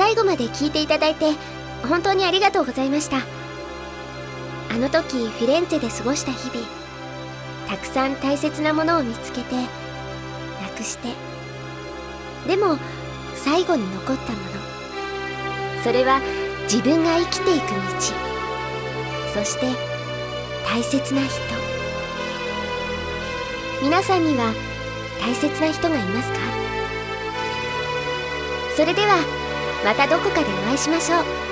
最後まで聞いていただいて本当にありがとうございました。あの時フィレンツェで過ごした日々たくさん大切なものを見つけてなくして。でも最後に残ったもの。それは自分が生きていく道。そして大切な人。皆さんには大切な人がいますか？それではまたどこかでお会いしましょう。